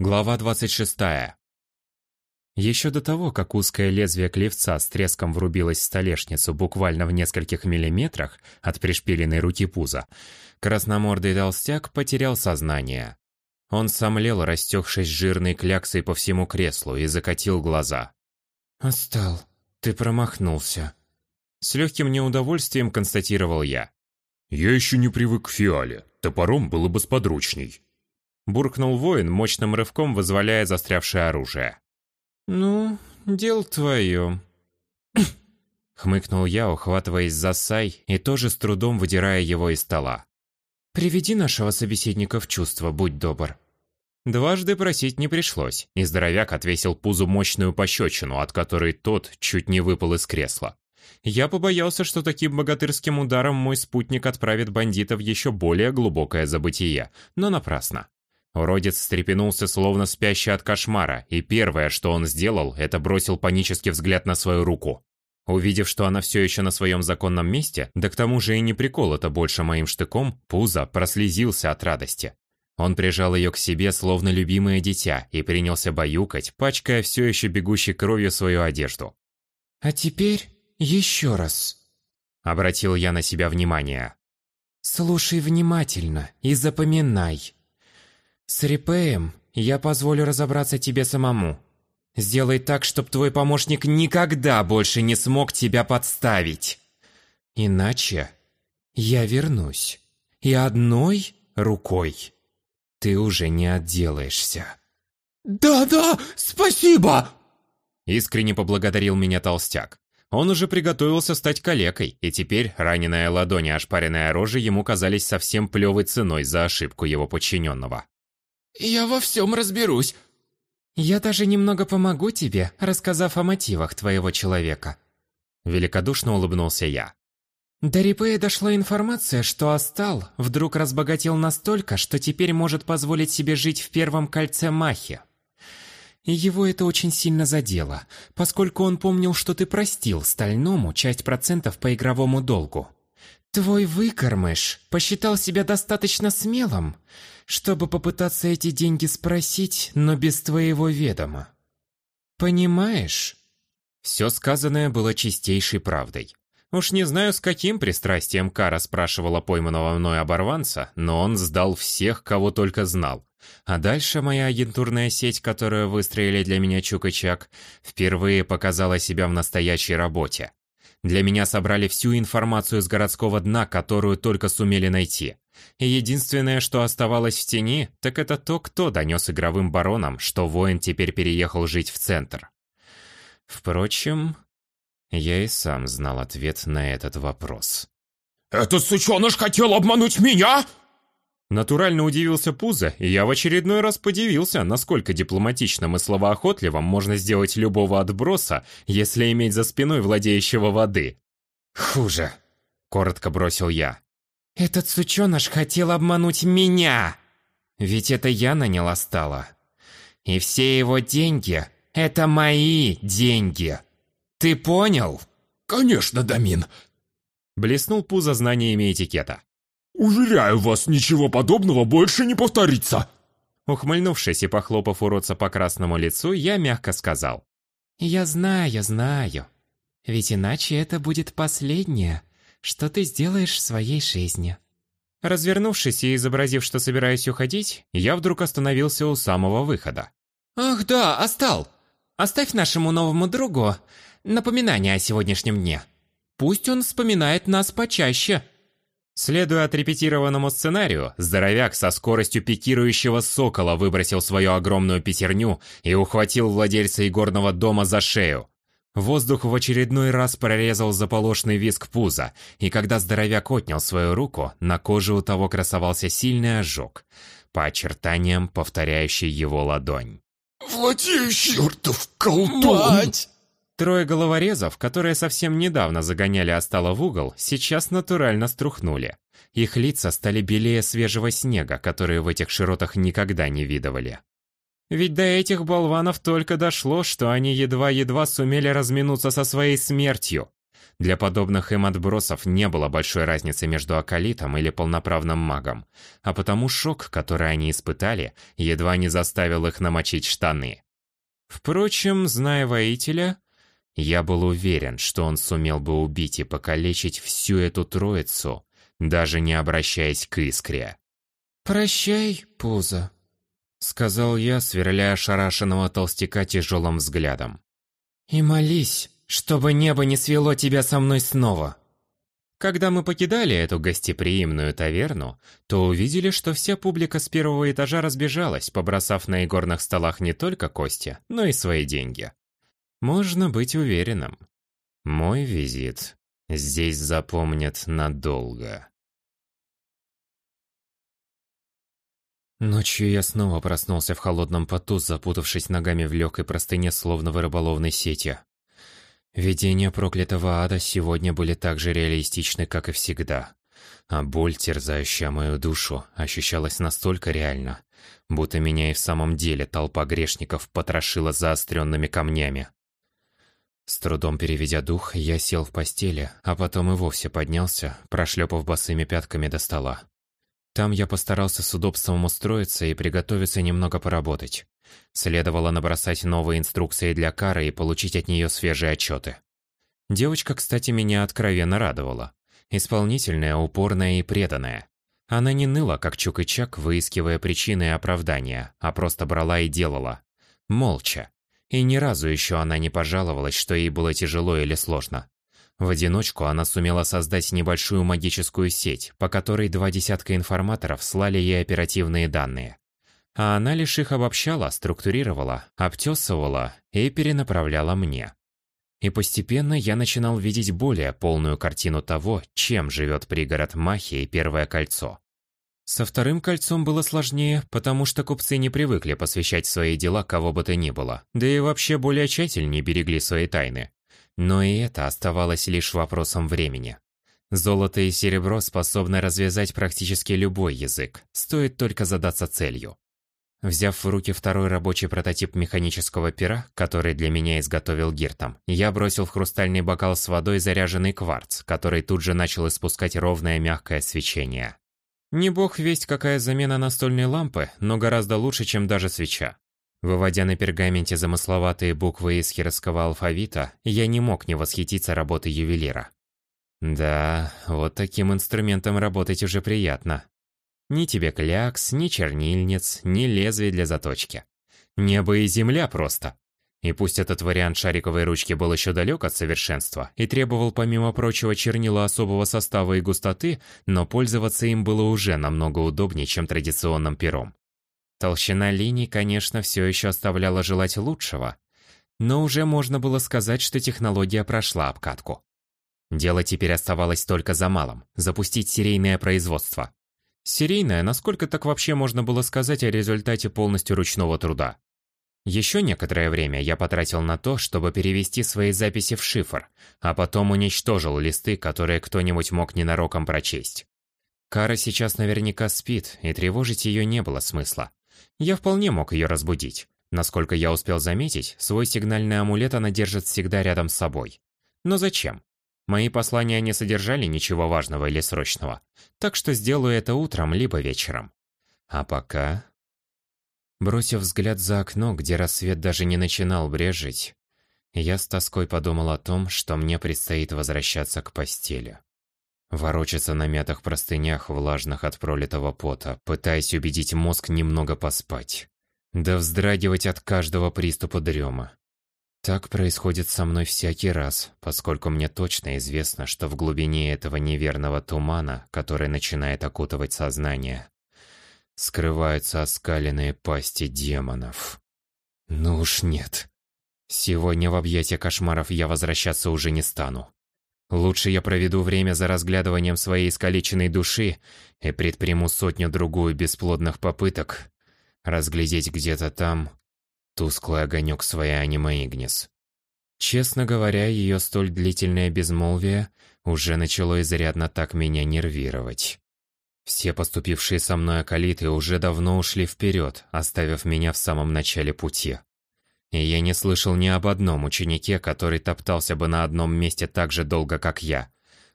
Глава 26. Еще до того, как узкое лезвие клевца с треском врубилось в столешницу буквально в нескольких миллиметрах от пришпиленной руки пуза, красномордый толстяк потерял сознание. Он сомлел, растекшись жирной кляксой по всему креслу, и закатил глаза. «Остал, ты промахнулся», — с легким неудовольствием констатировал я. «Я еще не привык к фиале, топором было бы сподручней», Буркнул воин, мощным рывком вызволяя застрявшее оружие. «Ну, дело твое». Хмыкнул я, ухватываясь за сай и тоже с трудом выдирая его из стола. «Приведи нашего собеседника в чувство, будь добр». Дважды просить не пришлось, и здоровяк отвесил пузу мощную пощечину, от которой тот чуть не выпал из кресла. Я побоялся, что таким богатырским ударом мой спутник отправит бандита в еще более глубокое забытие, но напрасно. Уродец встрепенулся, словно спящий от кошмара, и первое, что он сделал, это бросил панический взгляд на свою руку. Увидев, что она все еще на своем законном месте, да к тому же и не приколота больше моим штыком, Пузо прослезился от радости. Он прижал ее к себе, словно любимое дитя, и принялся баюкать, пачкая все еще бегущей кровью свою одежду. «А теперь еще раз», — обратил я на себя внимание. «Слушай внимательно и запоминай. С Репеем я позволю разобраться тебе самому. Сделай так, чтобы твой помощник никогда больше не смог тебя подставить. Иначе я вернусь. И одной рукой ты уже не отделаешься. «Да-да, спасибо!» Искренне поблагодарил меня толстяк. Он уже приготовился стать калекой, и теперь раненая ладонь и ошпаренная рожа ему казались совсем плевой ценой за ошибку его подчиненного. «Я во всем разберусь». «Я даже немного помогу тебе, рассказав о мотивах твоего человека». Великодушно улыбнулся я. До Рипея дошла информация, что Астал вдруг разбогател настолько, что теперь может позволить себе жить в первом кольце Махи. Его это очень сильно задело, поскольку он помнил, что ты простил Стальному часть процентов по игровому долгу. Твой выкормыш посчитал себя достаточно смелым, чтобы попытаться эти деньги спросить, но без твоего ведома. Понимаешь? Все сказанное было чистейшей правдой. Уж не знаю, с каким пристрастием Кара спрашивала пойманного мной оборванца, но он сдал всех, кого только знал. А дальше моя агентурная сеть, которую выстроили для меня Чук и Чак, впервые показала себя в настоящей работе. Для меня собрали всю информацию с городского дна, которую только сумели найти. И единственное, что оставалось в тени, так это то, кто донес игровым баронам, что воин теперь переехал жить в центр. Впрочем, я и сам знал ответ на этот вопрос. «Этот сученыш хотел обмануть меня?» Натурально удивился Пузо, и я в очередной раз подивился, насколько дипломатичным и словоохотливым можно сделать любого отброса, если иметь за спиной владеющего воды. «Хуже», — коротко бросил я. «Этот сученыш хотел обмануть меня! Ведь это я наняла Астала. И все его деньги — это мои деньги. Ты понял?» «Конечно, Дамин!» Блеснул Пузо знаниями этикета. «Уверяю вас, ничего подобного больше не повторится!» Ухмыльнувшись и похлопав уродца по красному лицу, я мягко сказал. «Я знаю, знаю. Ведь иначе это будет последнее, что ты сделаешь в своей жизни». Развернувшись и изобразив, что собираюсь уходить, я вдруг остановился у самого выхода. «Ах да, Остал! Оставь нашему новому другу напоминание о сегодняшнем дне. Пусть он вспоминает нас почаще». Следуя отрепетированному сценарию, здоровяк со скоростью пикирующего сокола выбросил свою огромную пятерню и ухватил владельца игорного дома за шею. Воздух в очередной раз прорезал заполошный виск пуза, и когда здоровяк отнял свою руку, на коже у того красовался сильный ожог, по очертаниям повторяющий его ладонь. «Владеющий чертов колдун!» Мать! Трое головорезов, которые совсем недавно загоняли Остала в угол, сейчас натурально струхнули. Их лица стали белее свежего снега, которые в этих широтах никогда не видывали. Ведь до этих болванов только дошло, что они едва-едва сумели разминуться со своей смертью. Для подобных им отбросов не было большой разницы между акалитом или полноправным магом, а потому шок, который они испытали, едва не заставил их намочить штаны. Впрочем, зная воителя, я был уверен, что он сумел бы убить и покалечить всю эту троицу, даже не обращаясь к искре. «Прощай, Пузо», — сказал я, сверляя ошарашенного толстяка тяжелым взглядом. «И молись, чтобы небо не свело тебя со мной снова». Когда мы покидали эту гостеприимную таверну, то увидели, что вся публика с первого этажа разбежалась, побросав на игорных столах не только кости, но и свои деньги. Можно быть уверенным. Мой визит здесь запомнят надолго. Ночью я снова проснулся в холодном поту, запутавшись ногами в легкой простыне, словно в рыболовной сети. Видения проклятого ада сегодня были так же реалистичны, как и всегда. А боль, терзающая мою душу, ощущалась настолько реально, будто меня и в самом деле толпа грешников потрошила заостренными камнями. С трудом переведя дух, я сел в постели, а потом и вовсе поднялся, прошлепав босыми пятками до стола. Там я постарался с удобством устроиться и приготовиться немного поработать. Следовало набросать новые инструкции для Кары и получить от нее свежие отчеты. Девочка, кстати, меня откровенно радовала. Исполнительная, упорная и преданная. Она не ныла, как Чук и Чак, выискивая причины и оправдания, а просто брала и делала. Молча. И ни разу еще она не пожаловалась, что ей было тяжело или сложно. В одиночку она сумела создать небольшую магическую сеть, по которой два десятка информаторов слали ей оперативные данные. А она лишь их обобщала, структурировала, обтесывала и перенаправляла мне. И постепенно я начинал видеть более полную картину того, чем живет пригород Махи и Первое кольцо. Со вторым кольцом было сложнее, потому что купцы не привыкли посвящать свои дела кого бы то ни было, да и вообще более тщательнее берегли свои тайны. Но и это оставалось лишь вопросом времени. Золото и серебро способны развязать практически любой язык, стоит только задаться целью. Взяв в руки второй рабочий прототип механического пера, который для меня изготовил Гиртом, я бросил в хрустальный бокал с водой заряженный кварц, который тут же начал испускать ровное мягкое свечение. Не бог весть какая замена настольной лампы, но гораздо лучше, чем даже свеча. Выводя на пергаменте замысловатые буквы из хиросского алфавита, я не мог не восхититься работой ювелира. Да, вот таким инструментом работать уже приятно. Ни тебе клякс, ни чернильниц, ни лезвий для заточки. Небо и земля просто. И пусть этот вариант шариковой ручки был еще далек от совершенства и требовал, помимо прочего, чернила особого состава и густоты, но пользоваться им было уже намного удобнее, чем традиционным пером. Толщина линий, конечно, все еще оставляла желать лучшего, но уже можно было сказать, что технология прошла обкатку. Дело теперь оставалось только за малым – запустить серийное производство. Серийное, насколько так вообще можно было сказать о результате полностью ручного труда. Еще некоторое время я потратил на то, чтобы перевести свои записи в шифр, а потом уничтожил листы, которые кто-нибудь мог ненароком прочесть. Кара сейчас наверняка спит, и тревожить ее не было смысла. Я вполне мог ее разбудить. Насколько я успел заметить, свой сигнальный амулет она держит всегда рядом с собой. Но зачем? Мои послания не содержали ничего важного или срочного, так что сделаю это утром либо вечером. А пока... Бросив взгляд за окно, где рассвет даже не начинал брежить, я с тоской подумал о том, что мне предстоит возвращаться к постели. Ворочаться на мятых простынях, влажных от пролитого пота, пытаясь убедить мозг немного поспать. Да вздрагивать от каждого приступа дрема. Так происходит со мной всякий раз, поскольку мне точно известно, что в глубине этого неверного тумана, который начинает окутывать сознание, скрываются оскаленные пасти демонов. Ну уж нет. Сегодня в объятия кошмаров я возвращаться уже не стану. Лучше я проведу время за разглядыванием своей искалеченной души и предприму сотню-другую бесплодных попыток разглядеть где-то там тусклый огонек своей аниме Игнис. Честно говоря, ее столь длительное безмолвие уже начало изрядно так меня нервировать. Все поступившие со мной акалиты уже давно ушли вперед, оставив меня в самом начале пути. И я не слышал ни об одном ученике, который топтался бы на одном месте так же долго, как я.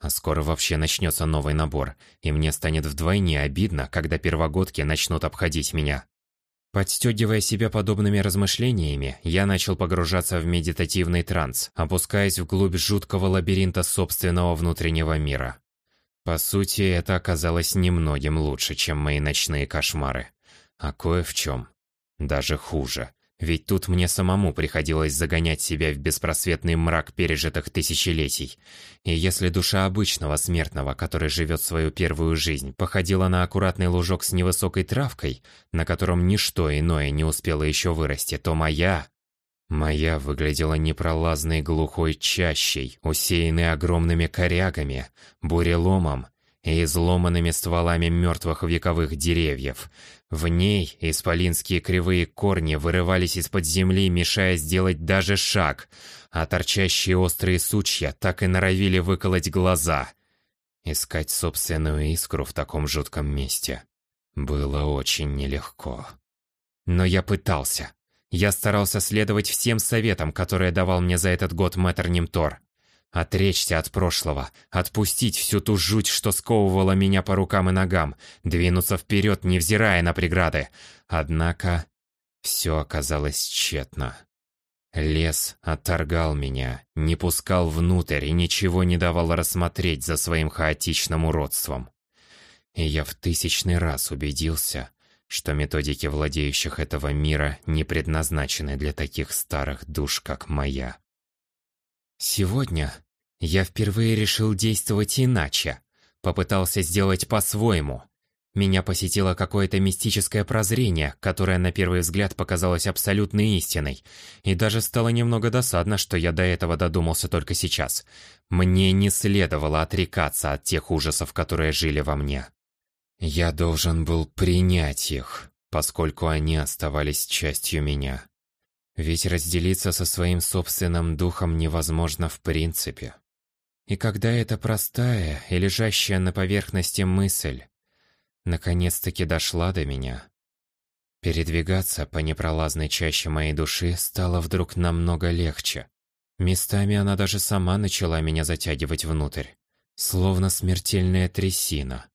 А скоро вообще начнется новый набор, и мне станет вдвойне обидно, когда первогодки начнут обходить меня. Подстегивая себя подобными размышлениями, я начал погружаться в медитативный транс, опускаясь вглубь жуткого лабиринта собственного внутреннего мира. По сути, это оказалось немногим лучше, чем мои ночные кошмары. А кое в чем. Даже хуже. Ведь тут мне самому приходилось загонять себя в беспросветный мрак пережитых тысячелетий. И если душа обычного смертного, который живет свою первую жизнь, походила на аккуратный лужок с невысокой травкой, на котором ничто иное не успело еще вырасти, то моя... Моя выглядела непролазной глухой чащей, усеянной огромными корягами, буреломом и изломанными стволами мертвых вековых деревьев. В ней исполинские кривые корни вырывались из-под земли, мешая сделать даже шаг, а торчащие острые сучья так и норовили выколоть глаза. Искать собственную искру в таком жутком месте было очень нелегко. Но я пытался. Я старался следовать всем советам, которые давал мне за этот год мэтр Немтор. Отречься от прошлого, отпустить всю ту жуть, что сковывала меня по рукам и ногам, двинуться вперед, невзирая на преграды. Однако все оказалось тщетно. Лес отторгал меня, не пускал внутрь и ничего не давал рассмотреть за своим хаотичным уродством. И я в тысячный раз убедился, что методики владеющих этого мира не предназначены для таких старых душ, как моя. Сегодня я впервые решил действовать иначе. Попытался сделать по-своему. Меня посетило какое-то мистическое прозрение, которое на первый взгляд показалось абсолютной истиной. И даже стало немного досадно, что я до этого додумался только сейчас. Мне не следовало отрекаться от тех ужасов, которые жили во мне. Я должен был принять их, поскольку они оставались частью меня. Ведь разделиться со своим собственным духом невозможно в принципе. И когда эта простая и лежащая на поверхности мысль наконец-таки дошла до меня, передвигаться по непролазной чаще моей души стало вдруг намного легче. Местами она даже сама начала меня затягивать внутрь, словно смертельная трясина.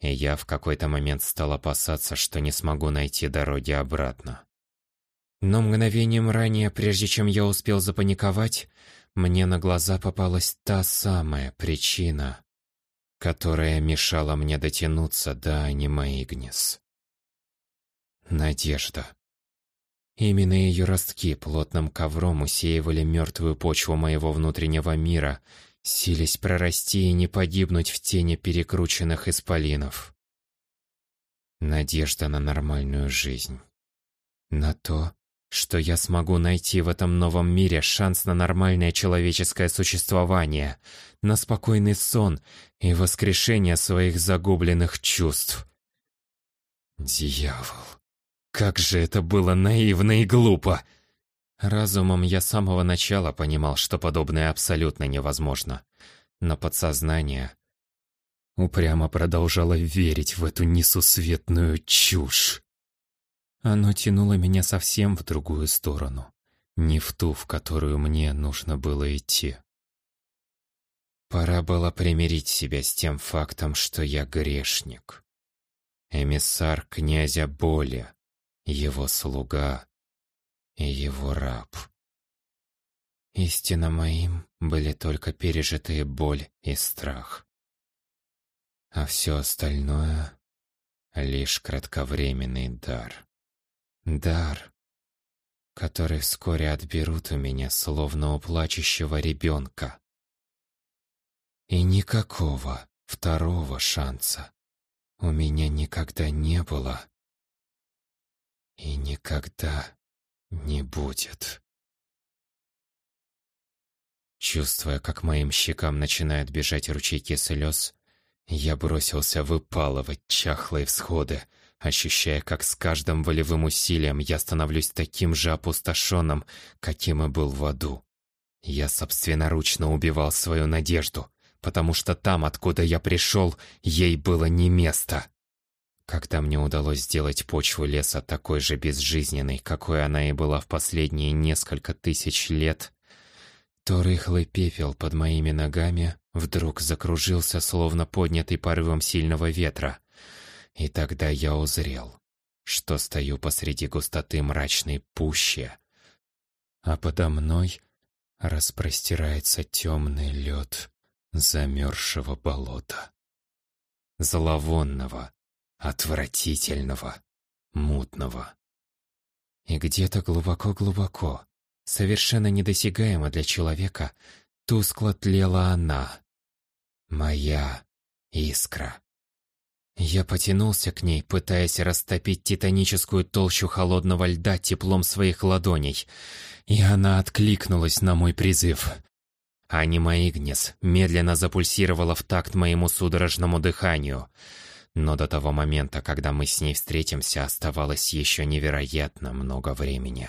И я в какой-то момент стал опасаться, что не смогу найти дороги обратно. Но мгновением ранее, прежде чем я успел запаниковать, мне на глаза попалась та самая причина, которая мешала мне дотянуться до аниме Игнис. Надежда. Именно ее ростки плотным ковром усеивали мертвую почву моего внутреннего мира, сились прорасти и не погибнуть в тени перекрученных исполинов. Надежда на нормальную жизнь. На то, что я смогу найти в этом новом мире шанс на нормальное человеческое существование, на спокойный сон и воскрешение своих загубленных чувств. Дьявол, как же это было наивно и глупо! Разумом я с самого начала понимал, что подобное абсолютно невозможно. Но подсознание упрямо продолжало верить в эту несусветную чушь. Оно тянуло меня совсем в другую сторону, не в ту, в которую мне нужно было идти. Пора было примирить себя с тем фактом, что я грешник. Эмиссар князя Боли, его слуга и его раб. Истинно моим были только пережитые боль и страх. А все остальное — лишь кратковременный дар. Дар, который вскоре отберут у меня, словно у плачущего ребенка. И никакого второго шанса у меня никогда не было и никогда не будет. Чувствуя, как моим щекам начинают бежать ручейки слез, я бросился выпалывать чахлые всходы, ощущая, как с каждым волевым усилием я становлюсь таким же опустошенным, каким и был в аду. Я собственноручно убивал свою надежду, потому что там, откуда я пришел, ей было не место. Когда мне удалось сделать почву леса такой же безжизненной, какой она и была в последние несколько тысяч лет, то рыхлый пепел под моими ногами вдруг закружился, словно поднятый порывом сильного ветра. И тогда я узрел, что стою посреди густоты мрачной пущи, а подо мной распростирается темный лед замерзшего болота. Зловонного, отвратительного, мутного. И где-то глубоко-глубоко, совершенно недосягаемо для человека, тускло тлела она. Моя искра. Я потянулся к ней, пытаясь растопить титаническую толщу холодного льда теплом своих ладоней, и она откликнулась на мой призыв. Анима Игнис медленно запульсировала в такт моему судорожному дыханию. Но до того момента, когда мы с ней встретимся, оставалось еще невероятно много времени.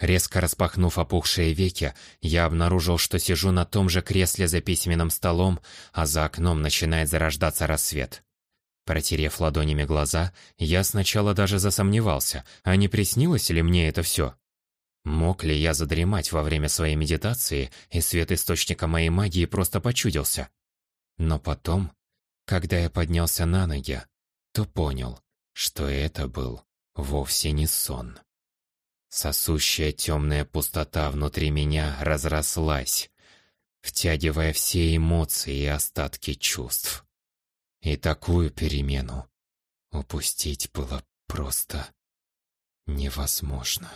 Резко распахнув опухшие веки, я обнаружил, что сижу на том же кресле за письменным столом, а за окном начинает зарождаться рассвет. Протерев ладонями глаза, я сначала даже засомневался, а не приснилось ли мне это все? Мог ли я задремать во время своей медитации, и свет источника моей магии просто почудился? Но потом, когда я поднялся на ноги, то понял, что это был вовсе не сон. Сосущая темная пустота внутри меня разрослась, втягивая все эмоции и остатки чувств. И такую перемену упустить было просто невозможно.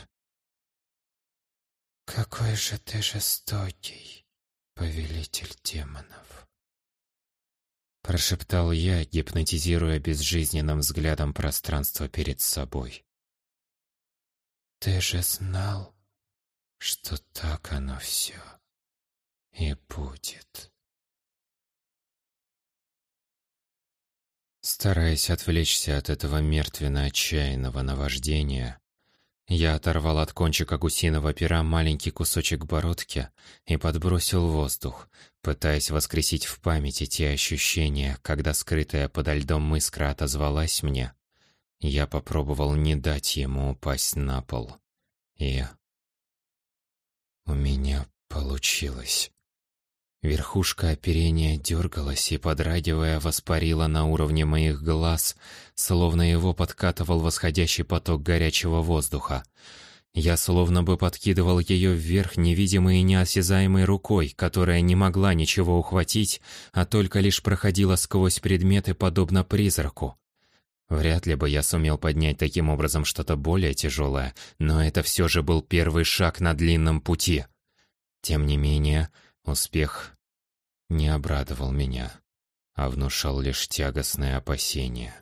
«Какой же ты жестокий, повелитель демонов!» Прошептал я, гипнотизируя безжизненным взглядом пространство перед собой. Ты же знал, что так оно все и будет. Стараясь отвлечься от этого мертвенно-отчаянного наваждения, я оторвал от кончика гусиного пера маленький кусочек бородки и подбросил воздух, пытаясь воскресить в памяти те ощущения, когда скрытая подо льдом искра отозвалась мне, я попробовал не дать ему упасть на пол. И... У меня получилось. Верхушка оперения дергалась и, подрагивая, воспарила на уровне моих глаз, словно его подкатывал восходящий поток горячего воздуха. Я словно бы подкидывал ее вверх невидимой и неосязаемой рукой, которая не могла ничего ухватить, а только лишь проходила сквозь предметы, подобно призраку. Вряд ли бы я сумел поднять таким образом что-то более тяжелое, но это все же был первый шаг на длинном пути. Тем не менее, успех не обрадовал меня, а внушал лишь тягостное опасение.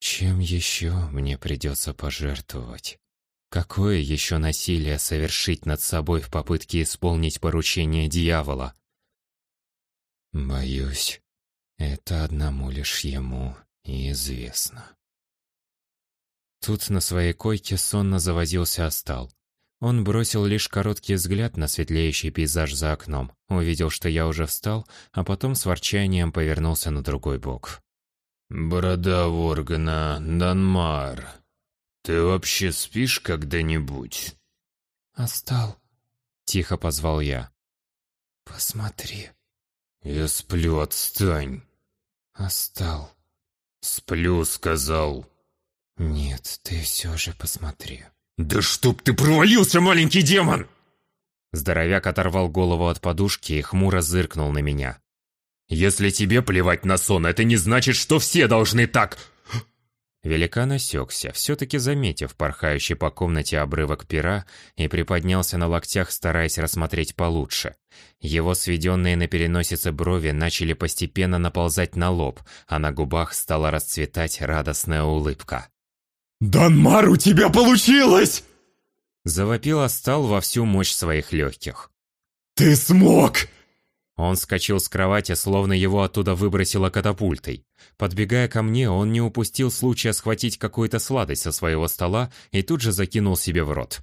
Чем еще мне придется пожертвовать? Какое еще насилие совершить над собой в попытке исполнить поручение дьявола? Боюсь, это одному лишь ему известно. Тут на своей койке сонно завозился Остал. Он бросил лишь короткий взгляд на светлеющий пейзаж за окном, увидел, что я уже встал, а потом с ворчанием повернулся на другой бок. «Борода Воргана, Данмар, ты вообще спишь когда-нибудь?» «Остал», — тихо позвал я. «Посмотри». «Я сплю, отстань». «Остал». «Сплю», — сказал. «Нет, ты все же посмотри». «Да чтоб ты провалился, маленький демон!» Здоровяк оторвал голову от подушки и хмуро зыркнул на меня. «Если тебе плевать на сон, это не значит, что все должны так...» Великан осекся, все-таки заметив порхающий по комнате обрывок пера и приподнялся на локтях, стараясь рассмотреть получше. Его сведенные на переносице брови начали постепенно наползать на лоб, а на губах стала расцветать радостная улыбка. «Данмар, у тебя получилось!» Завопил Астал во всю мощь своих легких. «Ты смог!» Он скочил с кровати, словно его оттуда выбросило катапультой. Подбегая ко мне, он не упустил случая схватить какую-то сладость со своего стола и тут же закинул себе в рот.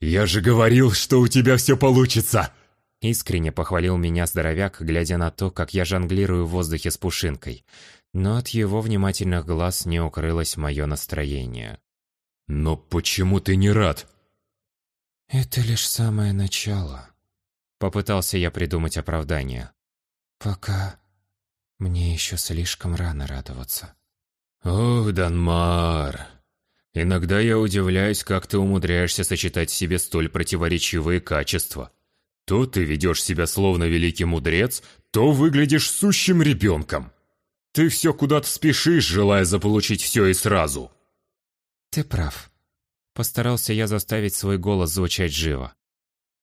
«Я же говорил, что у тебя все получится!» Искренне похвалил меня здоровяк, глядя на то, как я жонглирую в воздухе с пушинкой. Но от его внимательных глаз не укрылось мое настроение. «Но почему ты не рад?» «Это лишь самое начало», — попытался я придумать оправдание. «Пока мне еще слишком рано радоваться». «Ох, Данмар, иногда я удивляюсь, как ты умудряешься сочетать в себе столь противоречивые качества. То ты ведешь себя словно великий мудрец, то выглядишь сущим ребенком. Ты все куда-то спешишь, желая заполучить все и сразу». «Ты прав», Постарался я заставить свой голос звучать живо.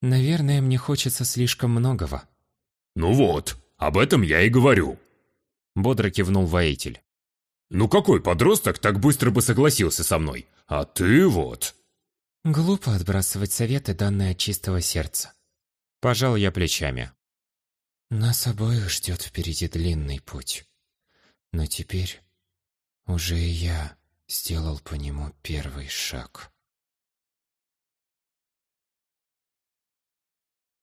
Наверное, мне хочется слишком многого. Ну вот, об этом я и говорю. Бодро кивнул воитель. Ну какой подросток так быстро бы согласился со мной? А ты вот... Глупо отбрасывать советы, данные от чистого сердца. Пожал я плечами. Нас обоих ждет впереди длинный путь. Но теперь уже и я сделал по нему первый шаг.